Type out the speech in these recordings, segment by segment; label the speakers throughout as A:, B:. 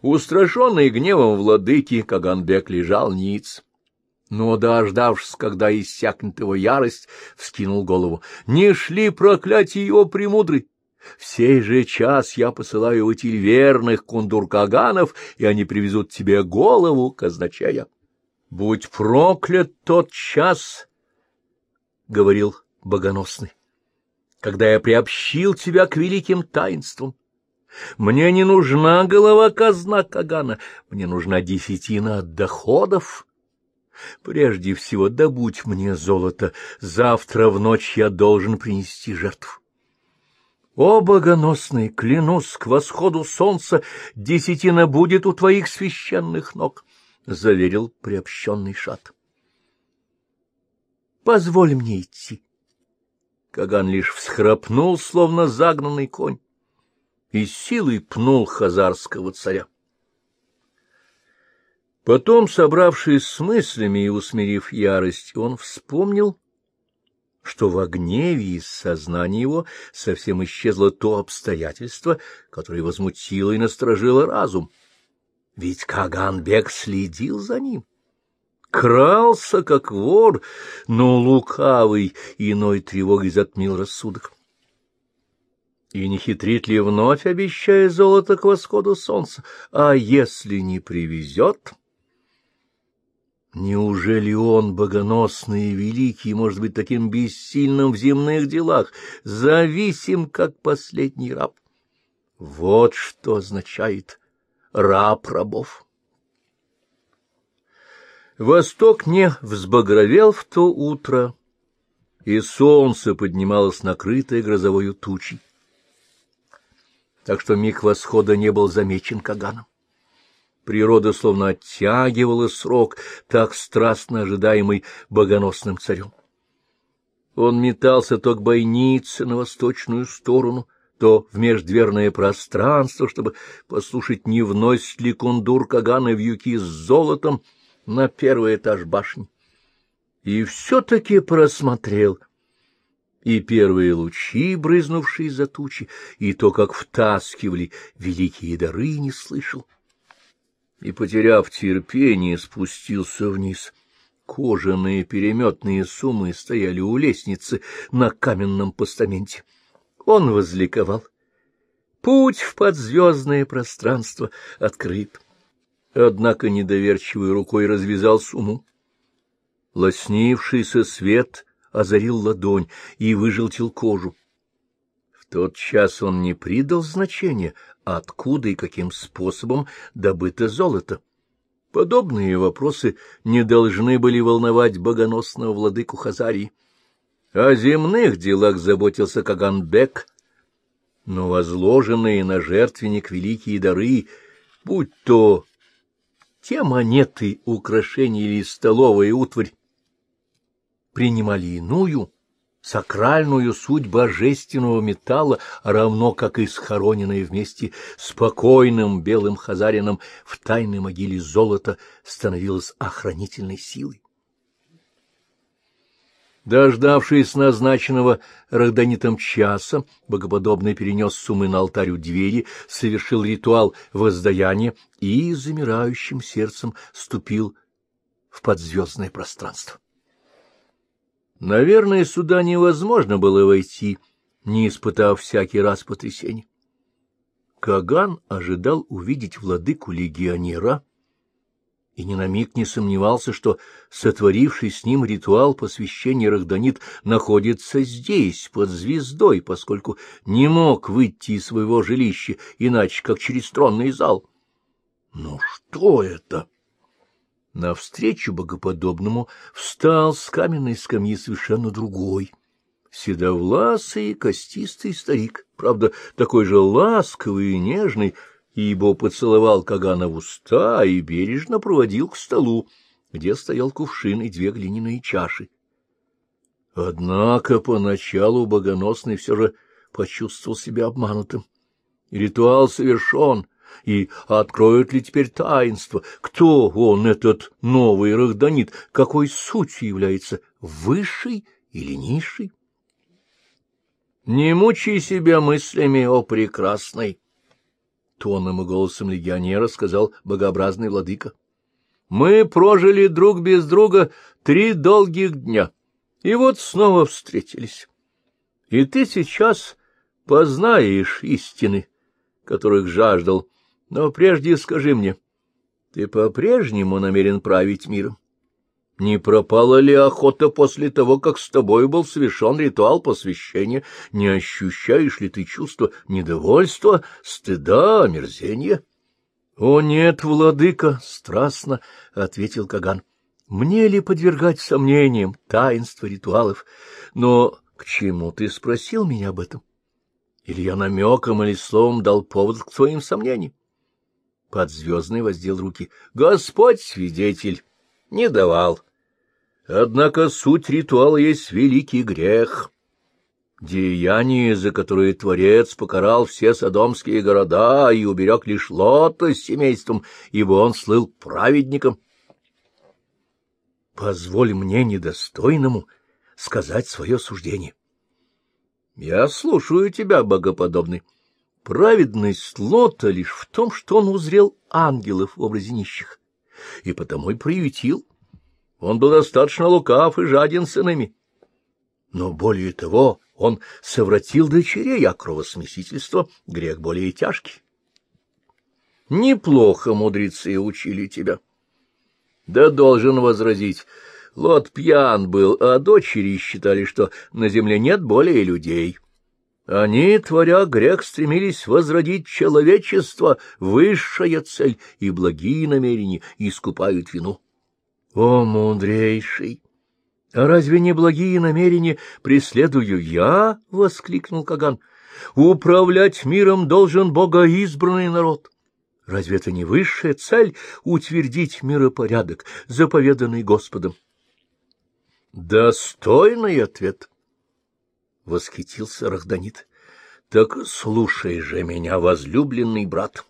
A: Устрашенный гневом владыки, Каганбек лежал ниц. Но, дождавшись, когда иссякнет его ярость, вскинул голову. «Не шли проклятие его премудрый! В сей же час я посылаю в эти верных кундуркаганов, и они привезут тебе голову казначея. Будь проклят тот час, — говорил богоносный, — когда я приобщил тебя к великим таинствам. Мне не нужна голова казна Кагана, мне нужна десятина от доходов. Прежде всего, добудь мне золото, завтра в ночь я должен принести жертву. О, богоносный, клянусь, к восходу солнца десятина будет у твоих священных ног, — заверил приобщенный шат. — Позволь мне идти. Каган лишь всхрапнул, словно загнанный конь, и силой пнул хазарского царя. Потом, собравшись с мыслями и усмирив ярость, он вспомнил что в гневе из сознания его совсем исчезло то обстоятельство, которое возмутило и насторожило разум. Ведь Каганбек следил за ним. Крался, как вор, но лукавый иной тревогой затмил рассудок. И не хитрит ли вновь, обещая золото к восходу солнца? А если не привезет... Неужели он, богоносный и великий, может быть таким бессильным в земных делах, зависим, как последний раб? Вот что означает раб рабов. Восток не взбагровел в то утро, и солнце поднималось накрытое грозовой тучей, так что миг восхода не был замечен Каганом. Природа словно оттягивала срок, так страстно ожидаемый богоносным царем. Он метался то к бойнице на восточную сторону, то в междверное пространство, чтобы послушать, не вносит ли кундур Кагана вьюки с золотом на первый этаж башни. И все-таки просмотрел и первые лучи, брызнувшие за тучи, и то, как втаскивали великие дары, не слышал и, потеряв терпение, спустился вниз. Кожаные переметные суммы стояли у лестницы на каменном постаменте. Он возликовал. Путь в подзвездное пространство открыт. Однако недоверчивой рукой развязал сумму. Лоснившийся свет озарил ладонь и выжелтил кожу тот час он не придал значения, откуда и каким способом добыто золото. Подобные вопросы не должны были волновать богоносного владыку Хазарии. О земных делах заботился Каганбек, но возложенные на жертвенник великие дары, будь то те монеты, украшения или столовая утварь, принимали иную, сакральную суть божественного металла, равно как и схороненное вместе с покойным белым хазарином в тайной могиле золото становилось охранительной силой. Дождавшись назначенного Рахданитом часа, богоподобный перенес суммы на алтарь у двери, совершил ритуал воздаяния и замирающим сердцем ступил в подзвездное пространство. Наверное, сюда невозможно было войти, не испытав всякий раз потрясений. Каган ожидал увидеть владыку легионера и ни на миг не сомневался, что сотворивший с ним ритуал посвящения Рахданит находится здесь, под звездой, поскольку не мог выйти из своего жилища иначе, как через тронный зал. Но что это? Навстречу богоподобному встал с каменной скамьи совершенно другой, седовласый костистый старик, правда, такой же ласковый и нежный, ибо поцеловал Кагана в уста и бережно проводил к столу, где стоял кувшин и две глиняные чаши. Однако поначалу богоносный все же почувствовал себя обманутым. Ритуал совершен — и откроют ли теперь таинство, кто он, этот новый Рахданит, какой сутью является, высший или низший? Не мучай себя мыслями, о прекрасной! — тоном и голосом легионера сказал богообразный владыка. — Мы прожили друг без друга три долгих дня, и вот снова встретились. И ты сейчас познаешь истины, которых жаждал, но прежде скажи мне, ты по-прежнему намерен править миром? Не пропала ли охота после того, как с тобой был совершен ритуал посвящения? Не ощущаешь ли ты чувство недовольства, стыда, омерзения? — О, нет, владыка, — страстно ответил Каган. — Мне ли подвергать сомнениям таинство ритуалов? Но к чему ты спросил меня об этом? Или я намеком или словом дал повод к своим сомнениям? Подзвездный воздел руки. — Господь свидетель! Не давал. — Однако суть ритуала есть великий грех. Деяние, за которое Творец покарал все содомские города и уберег лишь Лота с семейством, ибо он слыл праведником. Позволь мне недостойному сказать свое суждение. Я слушаю тебя, богоподобный. Праведность Лота лишь в том, что он узрел ангелов в образе нищих, и потому и приютил он был достаточно лукав и жаден сынами. Но более того, он совратил дочерей, а кровосмесительство — грех более тяжкий. Неплохо мудрецы учили тебя. Да должен возразить, Лот пьян был, а дочери считали, что на земле нет более людей. Они, творя грех, стремились возродить человечество, высшая цель и благие намерения, искупают вину. О, мудрейший! А разве не благие намерения преследую я? — воскликнул Каган. — Управлять миром должен богоизбранный народ. Разве это не высшая цель — утвердить миропорядок, заповеданный Господом? — Достойный ответ! — восхитился Рахданит. — Так слушай же меня, возлюбленный брат.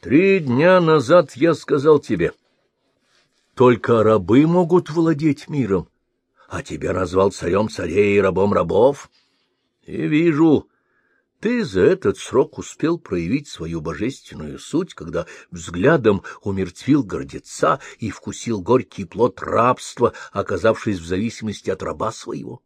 A: Три дня назад я сказал тебе — только рабы могут владеть миром, а тебя назвал царем царей и рабом рабов. И вижу, ты за этот срок успел проявить свою божественную суть, когда взглядом умертвил гордеца и вкусил горький плод рабства, оказавшись в зависимости от раба своего.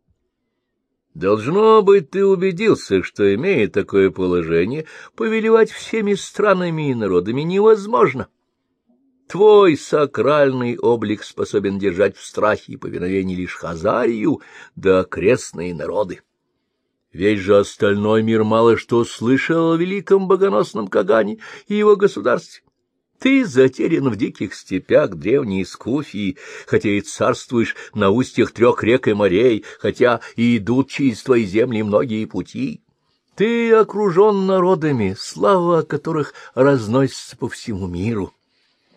A: Должно быть, ты убедился, что, имея такое положение, повелевать всеми странами и народами невозможно. — Твой сакральный облик способен держать в страхе и повиновении лишь Хазарию да окрестные народы. Весь же остальной мир мало что слышал о великом богоносном Кагане и его государстве. Ты затерян в диких степях древней Скуфии, хотя и царствуешь на устьях трех рек и морей, хотя и идут через твои земли многие пути. Ты окружен народами, слава которых разносится по всему миру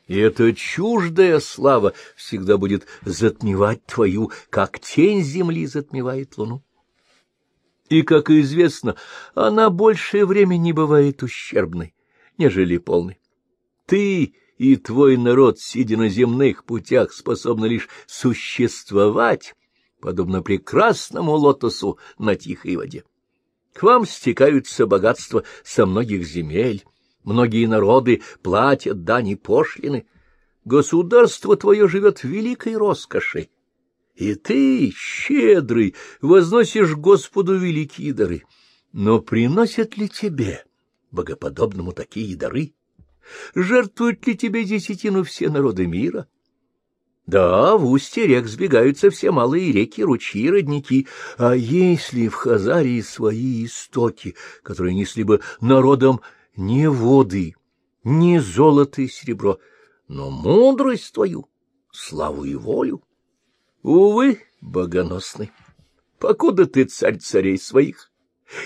A: и эта чуждая слава всегда будет затмевать твою, как тень земли затмевает луну. И, как известно, она большее время не бывает ущербной, нежели полной. Ты и твой народ, сидя на земных путях, способны лишь существовать, подобно прекрасному лотосу на тихой воде. К вам стекаются богатства со многих земель, Многие народы платят дани пошлины. Государство твое живет в великой роскоши. И ты, щедрый, возносишь Господу великие дары. Но приносят ли тебе, богоподобному, такие дары? Жертвуют ли тебе десятину все народы мира? Да, в устье рек сбегаются все малые реки, ручьи, родники. А если в Хазарии свои истоки, которые несли бы народам не воды, не золото и серебро, но мудрость твою, славу и волю. Увы, богоносный, покуда ты царь царей своих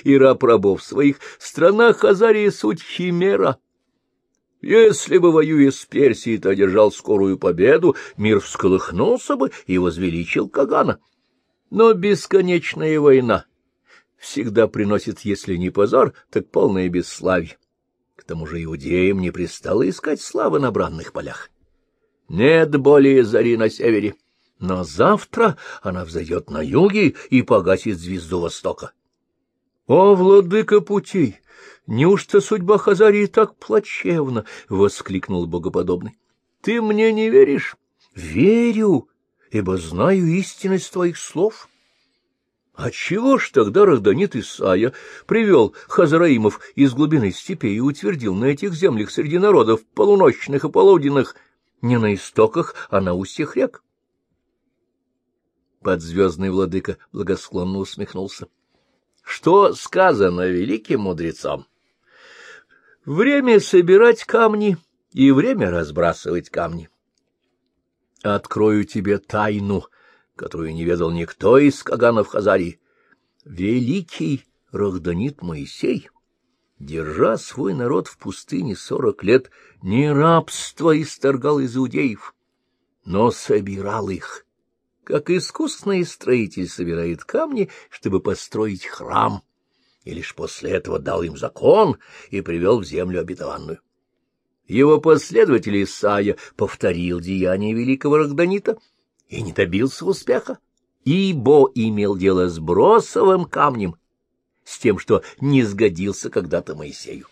A: и раб рабов своих, страна Хазария суть химера. Если бы, воюя с Персией, ты одержал скорую победу, мир всколыхнулся бы и возвеличил Кагана. Но бесконечная война всегда приносит, если не позор, так полное бесславие тому же иудеям не пристало искать славы на бранных полях. Нет более зари на севере, но завтра она взойдет на юге и погасит звезду востока. О, владыка путей! Неужто судьба Хазарии так плачевна? — воскликнул богоподобный. — Ты мне не веришь? — Верю, ибо знаю истинность твоих слов. А чего ж тогда Рахданит Исаия привел Хазараимов из глубины степей и утвердил на этих землях среди народов полуночных и полуденных не на истоках, а на устьях рек? Подзвездный владыка благосклонно усмехнулся. — Что сказано великим мудрецом? Время собирать камни и время разбрасывать камни. Открою тебе тайну, которую не ведал никто из Каганов Хазарии. Великий Рахданит Моисей, держа свой народ в пустыне сорок лет, не рабство исторгал из иудеев, но собирал их, как искусный строитель собирает камни, чтобы построить храм и лишь после этого дал им закон и привел в землю обетованную. Его последователь Исаия повторил деяния великого Рогданита и не добился успеха, ибо имел дело с бросовым камнем, с тем, что не сгодился когда-то Моисею.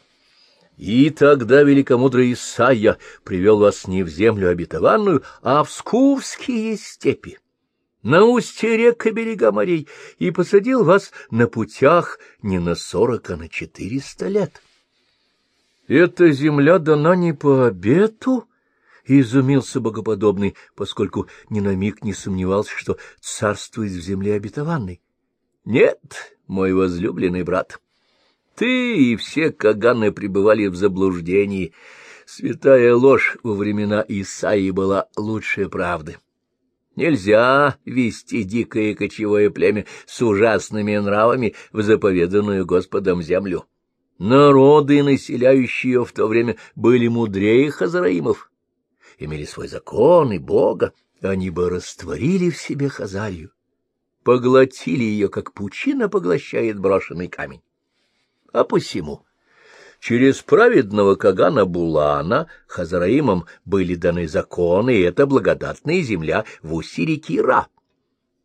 A: И тогда великомудрый Исаия привел вас не в землю обетованную, а в скувские степи на устье рек и берега морей, и посадил вас на путях не на сорок, а на четыреста лет. — Эта земля дана не по обету? — изумился богоподобный, поскольку ни на миг не сомневался, что царствует в земле обетованной. — Нет, мой возлюбленный брат, ты и все каганы пребывали в заблуждении. Святая ложь во времена Исаии была лучшей правды. — Нельзя вести дикое кочевое племя с ужасными нравами в заповеданную Господом землю. Народы, населяющие ее в то время, были мудрее хазараимов, имели свой закон и Бога, они бы растворили в себе хазарию, поглотили ее, как пучина поглощает брошенный камень. А посему Через праведного Кагана Булана Хазараимам были даны законы, и это благодатная земля в устье реки Ра.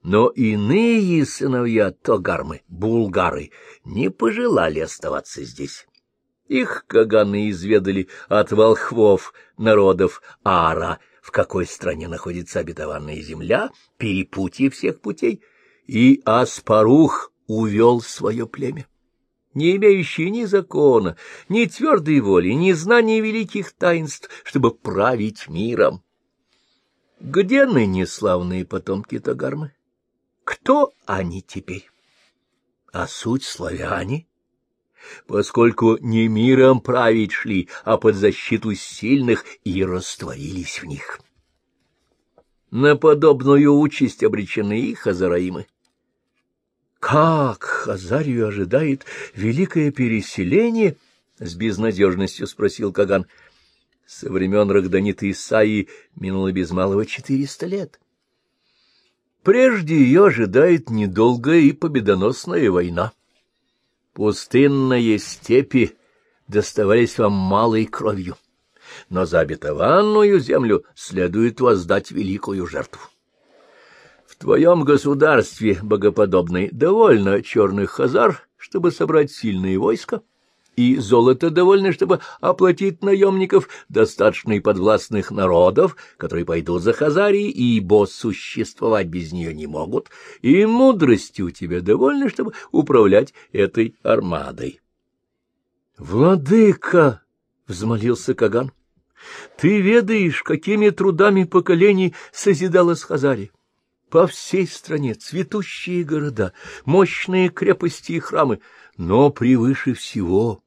A: Но иные сыновья Тогармы, булгары, не пожелали оставаться здесь. Их Каганы изведали от волхвов народов Ара, в какой стране находится обетованная земля, перепутье всех путей, и Аспарух увел свое племя не имеющие ни закона, ни твердой воли, ни знаний великих таинств, чтобы править миром. Где ныне славные потомки Тагармы? Кто они теперь? А суть славяне? Поскольку не миром править шли, а под защиту сильных и растворились в них. На подобную участь обречены их хазараимы. Как Хазарию ожидает великое переселение? — с безнадежностью спросил Каган. Со времен Рахданита Исаии минуло без малого четыреста лет. Прежде ее ожидает недолгая и победоносная война. Пустынные степи доставались вам малой кровью, но за обетованную землю следует воздать великую жертву твоем государстве, богоподобный, довольно черных хазар, чтобы собрать сильные войска, и золота довольно, чтобы оплатить наемников, достаточно и подвластных народов, которые пойдут за Хазарией, ибо существовать без нее не могут, и мудрости у тебя довольно, чтобы управлять этой армадой. — Владыка! — взмолился Каган. — Ты ведаешь, какими трудами поколений созидалась Хазария. По всей стране цветущие города, мощные крепости и храмы, но превыше всего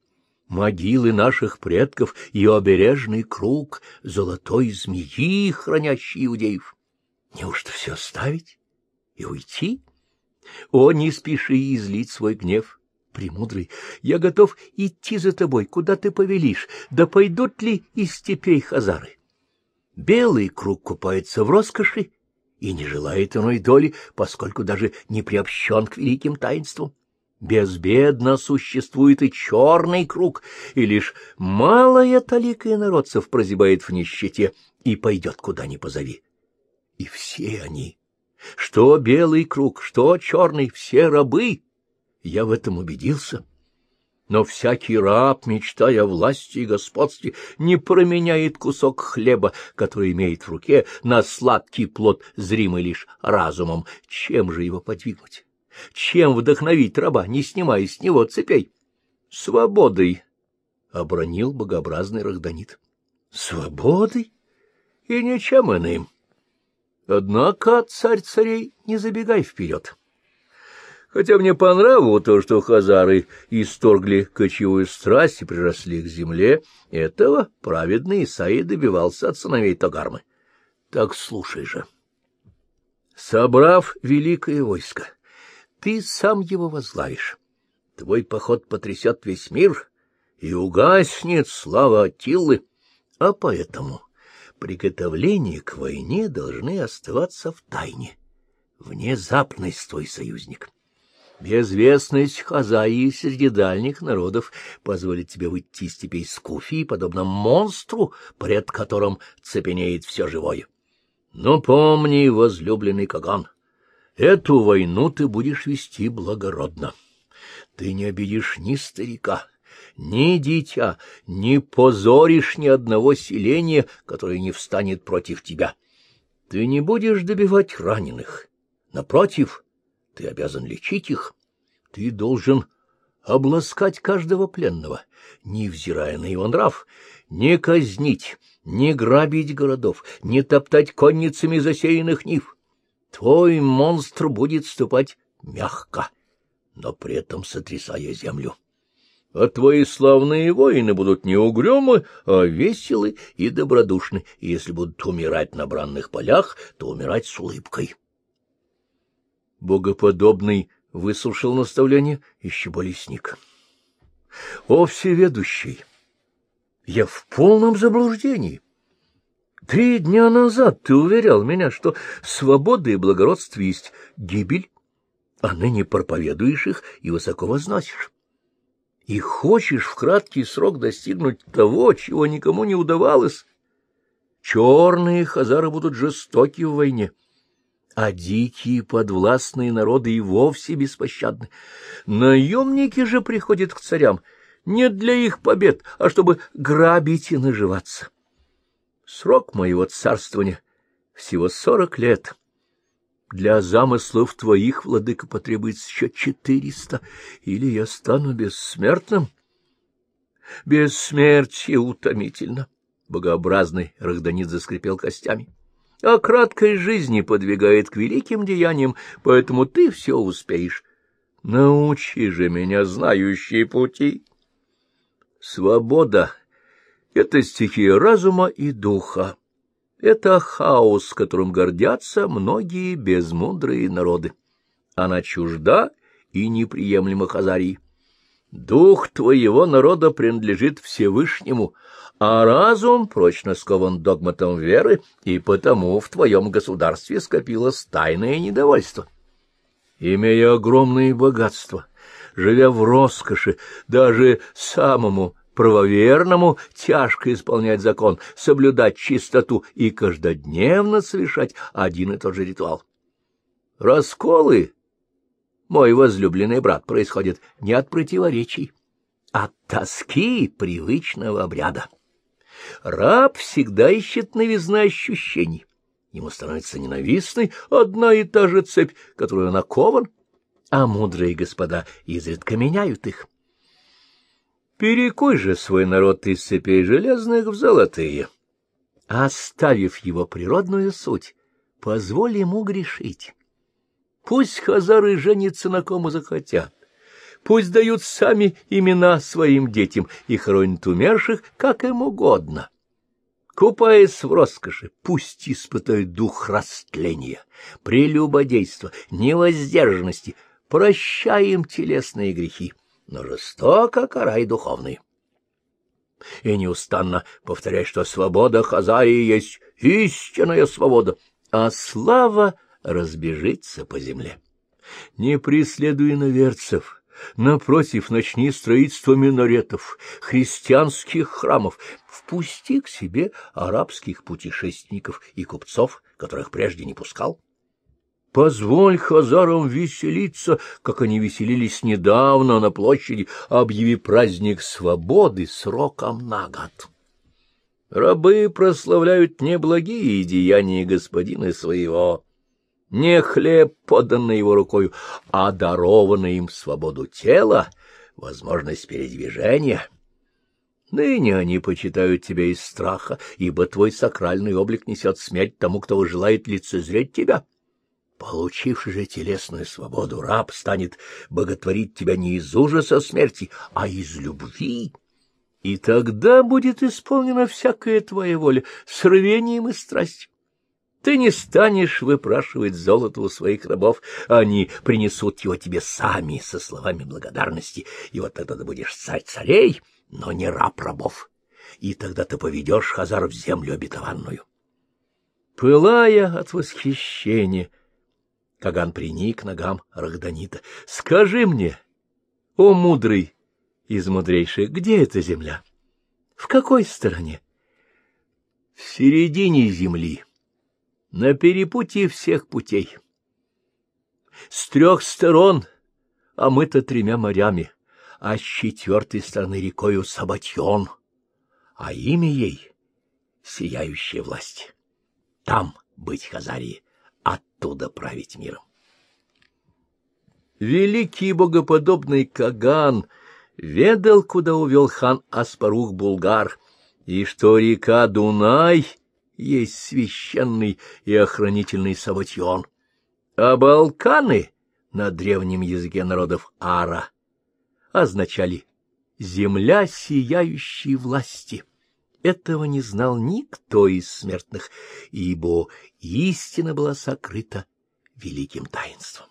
A: могилы наших предков и обережный круг золотой змеи, хранящий иудеев. Неужто все оставить и уйти? О, не спеши излить свой гнев, премудрый, я готов идти за тобой, куда ты повелишь, да пойдут ли из степей хазары? Белый круг купается в роскоши, и не желает иной доли, поскольку даже не приобщен к великим таинствам. Безбедно существует и черный круг, и лишь малая талика инородцев прозябает в нищете и пойдет куда ни позови. И все они, что белый круг, что черный, все рабы, я в этом убедился. Но всякий раб, мечтая о власти и господстве, не променяет кусок хлеба, который имеет в руке, на сладкий плод, зримый лишь разумом. Чем же его подвигнуть? Чем вдохновить раба, не снимая с него цепей? Свободой, — обронил богообразный Рахданит. Свободой? И ничем иным. Однако, царь царей, не забегай вперед. Хотя мне по нраву то, что хазары исторгли кочевую страсть и приросли к земле, этого праведный Исаи добивался от сыновей Тагармы. Так слушай же. Собрав великое войско, ты сам его возглавишь. Твой поход потрясет весь мир, и угаснет слава Атиллы, а поэтому приготовления к войне должны оставаться в тайне. Внезапность твой союзник. Безвестность Хазаи среди дальних народов позволит тебе выйти из степей Скуфии, подобно монстру, пред которым цепенеет все живое. Но помни, возлюбленный Каган, эту войну ты будешь вести благородно. Ты не обидишь ни старика, ни дитя, не позоришь ни одного селения, которое не встанет против тебя. Ты не будешь добивать раненых. Напротив, ты обязан лечить их. Ты должен обласкать каждого пленного, невзирая на его нрав, не казнить, не грабить городов, не топтать конницами засеянных нив. Твой монстр будет ступать мягко, но при этом сотрясая землю а твои славные воины будут не угрюмы, а веселы и добродушны, и если будут умирать на бранных полях, то умирать с улыбкой. Богоподобный выслушал наставление, еще более сник. — О, всеведущий! Я в полном заблуждении. Три дня назад ты уверял меня, что свобода и благородство есть гибель, а ныне проповедуешь их и высоко возносишь и хочешь в краткий срок достигнуть того, чего никому не удавалось. Черные хазары будут жестоки в войне, а дикие подвластные народы и вовсе беспощадны. Наемники же приходят к царям не для их побед, а чтобы грабить и наживаться. Срок моего царствования всего сорок лет — для замыслов твоих, владыка, потребуется еще четыреста, или я стану бессмертным. Бессмертие утомительно. Богообразный Рахданит заскрипел костями. А краткой жизни подвигает к великим деяниям, поэтому ты все успеешь. Научи же меня знающие пути. Свобода — это стихия разума и духа. Это хаос, которым гордятся многие безмудрые народы. Она чужда и неприемлема Хазарии. Дух твоего народа принадлежит Всевышнему, а разум прочно скован догматом веры, и потому в твоем государстве скопилось тайное недовольство. Имея огромные богатства, живя в роскоши, даже самому правоверному тяжко исполнять закон, соблюдать чистоту и каждодневно совершать один и тот же ритуал. Расколы, мой возлюбленный брат, происходят не от противоречий, а от тоски привычного обряда. Раб всегда ищет новизны ощущений. Ему становится ненавистной одна и та же цепь, которую он окован, а мудрые господа изредка меняют их. Перекуй же свой народ из цепей железных в золотые. Оставив его природную суть, позволь ему грешить. Пусть хазары женятся на кому захотят, пусть дают сами имена своим детям и хоронят умерших, как им угодно. Купаясь в роскоши, пусть испытают дух растления, прелюбодейства, невоздержанности, прощай им телесные грехи но жестоко карай духовный. И неустанно повторяй, что свобода Хазарии есть истинная свобода, а слава разбежится по земле. Не преследуй наверцев, напротив, начни строительство минаретов, христианских храмов, впусти к себе арабских путешественников и купцов, которых прежде не пускал. Позволь хазарам веселиться, как они веселились недавно на площади, объяви праздник свободы сроком на год. Рабы прославляют не благие деяния господина своего, не хлеб, поданный его рукою, а дарованный им свободу тела, возможность передвижения. Ныне они почитают тебя из страха, ибо твой сакральный облик несет смерть тому, кто желает лицезреть тебя. Получивший же телесную свободу, раб станет боготворить тебя не из ужаса смерти, а из любви. И тогда будет исполнена всякая твоя воля с рвением и страстью. Ты не станешь выпрашивать золото у своих рабов, они принесут его тебе сами со словами благодарности, и вот тогда ты будешь царь царей, но не раб рабов, и тогда ты поведешь Хазар в землю обетованную. Пылая от восхищения, Каган приник к ногам Рахданита. — Скажи мне, о мудрый из мудрейших, где эта земля? В какой стороне? — В середине земли, на перепутье всех путей. С трех сторон омыто тремя морями, а с четвертой стороны рекою Сабатьон, а имя ей — сияющая власть. Там быть Хазарии, оттуда править миром. Великий богоподобный Каган ведал, куда увел хан Аспарух Булгар, и что река Дунай есть священный и охранительный Саватьон, а Балканы на древнем языке народов Ара означали «земля сияющей власти». Этого не знал никто из смертных, ибо истина была сокрыта великим таинством.